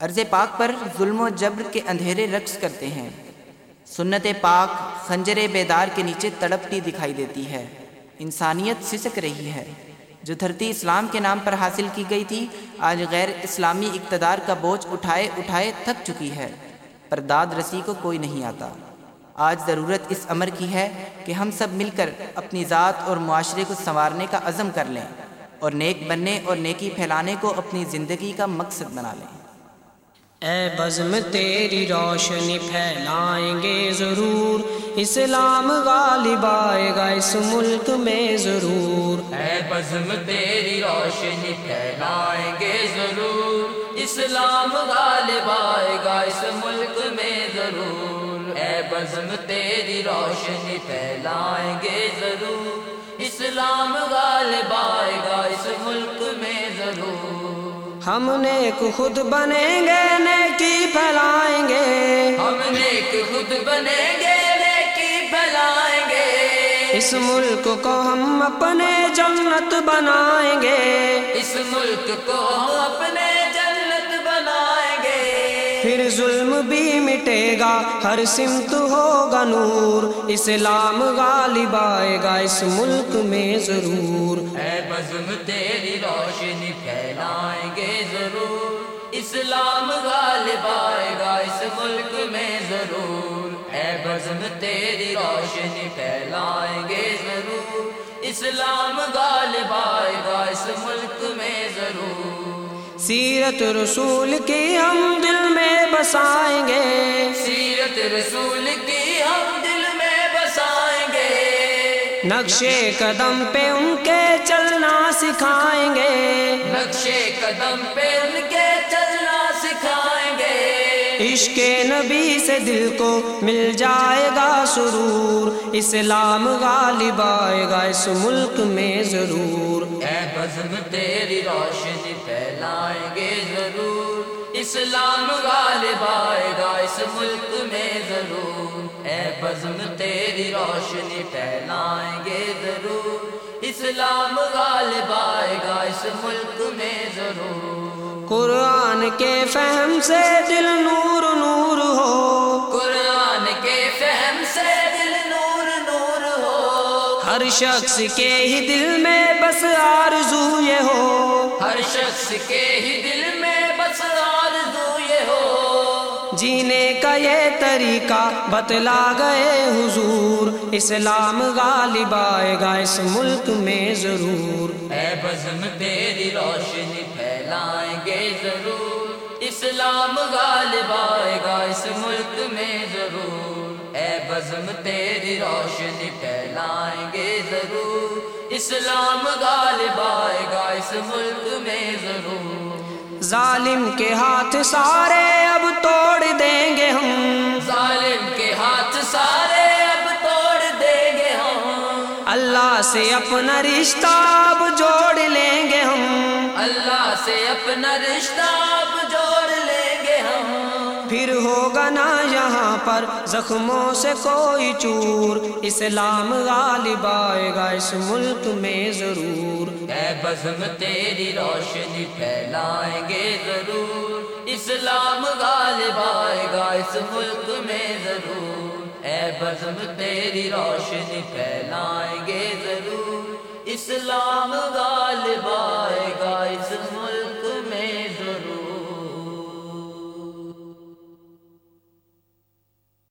عرض پاک پر ظلم و جبر کے اندھیرے رقص کرتے ہیں۔ سنت پاک خنجر بیدار کے نیچے تڑپتی دکھائی دیتی ہے۔ انسانیت سسک رہی ہے۔ جو دھرتی اسلام کے نام پر حاصل کی گئی تھی، آج غیر اسلامی اقتدار کا بوجھ اٹھائے اٹھائے تھک چکی ہے۔ پر داد رسی کو کوئی نہیں آتا۔ آج ضرورت اس امر کی ہے کہ ہم سب مل کر اپنی ذات اور معاشرے کو سنوارنے کا عزم کر لیں اور نیک بننے اور نیکی پھیلانے کو اپنی زندگی کا مقصد بنا لیں۔ اے بزم تیری روشنی پھیلائیں گے ضرور۔ اسلام غالب آئے گا اس ملک میں ضرور۔ اے بزم تیری روشنی پھیلائیں گے ضرور۔ اسلام غالب آئے گا اس ملک میں ضرور۔ اے بزم تیری روشنی پھیلائیں گے ضرور۔ اسلام غالب آئے ہم نیک خود بنیں گے نیکی پھیلائیں گے۔ ہم نیک خود بنیں گے نیکی پھیلائیں گے۔ اس ملک کو ہم اپنے جنت بنائیں گے۔ اس ملک کو ہم اپنے پھر ظلم بھی مٹے گا ہر سمت ہوگا نور۔ اسلام غالب آئے گا اس ملک میں ضرور۔ اے بزم تیری روشنی پھیلائیں گے ضرور۔ اسلام غالب آئے گا اس ملک میں ضرور۔ اے بزم تیری روشنی پھیلائیں گے ضرور۔ اسلام غالب آئے گا اس ملک میں ضرور۔ سیرت رسول کی ہم بسائیں گے۔ سیرت رسول کی ہم دل میں بسائیں گے۔ نقشے قدم پہ ان کے چلنا سکھائیں گے۔ نقشے قدم پہ ان کے چلنا سکھائیں گے۔ عشق نبی سے دل کو مل جائے گا سرور۔ اسلام غالب آئے گا اس ملک میں ضرور۔ اے بزم تیری روشنی پھیلائیں گے ضرور۔ اسلام غالب اس ملک میں ضرور۔ اے بزم تیری روشنی پھیلائیں گے ضرور۔ اسلام غالب آئے گا اس ملک میں ضرور۔ قرآن کے فہم سے دل نور نور ہو۔ قرآن کے فہم سے دل نور نور ہو۔ ہر شخص کے ہی دل میں بس آرزو یہ ہو۔ ہر شخص کے ہی دل میں بس آرزو جینے کا یہ طریقہ بتلا گئے حضور، اسلام غالب آئے گا اس ملک میں ضرور۔ اے بزم، تیری روشنی پھیلائیں گے ضرور۔ اسلام غالب آئے گا اس ملک میں ضرور۔ اے بزم، تیری روشنی پھیلائیں گے ضرور۔ اسلام غالب آئے گا اس ملک ظالم کے ہاتھ سارے اب توڑ دیں گے ہم۔ ظالم کے ہاتھ سارے اب توڑ دیں گے ہم۔ اللہ سے اپنا رشتہ اب جوڑ لیں گے ہم۔ اللہ سے اپنا رشتہ پر زخموں سے کوئی چور اسلام غالب آئے گا اس ملک میں ضرور۔ اے بزم تیری روشنی پھیلائیں گے ضرور۔ اسلام غالب آئے گا اس ملک میں ضرور۔ اے بزم تیری روشنی پھیلائیں گے ضرور۔ اسلام غالب آئے گا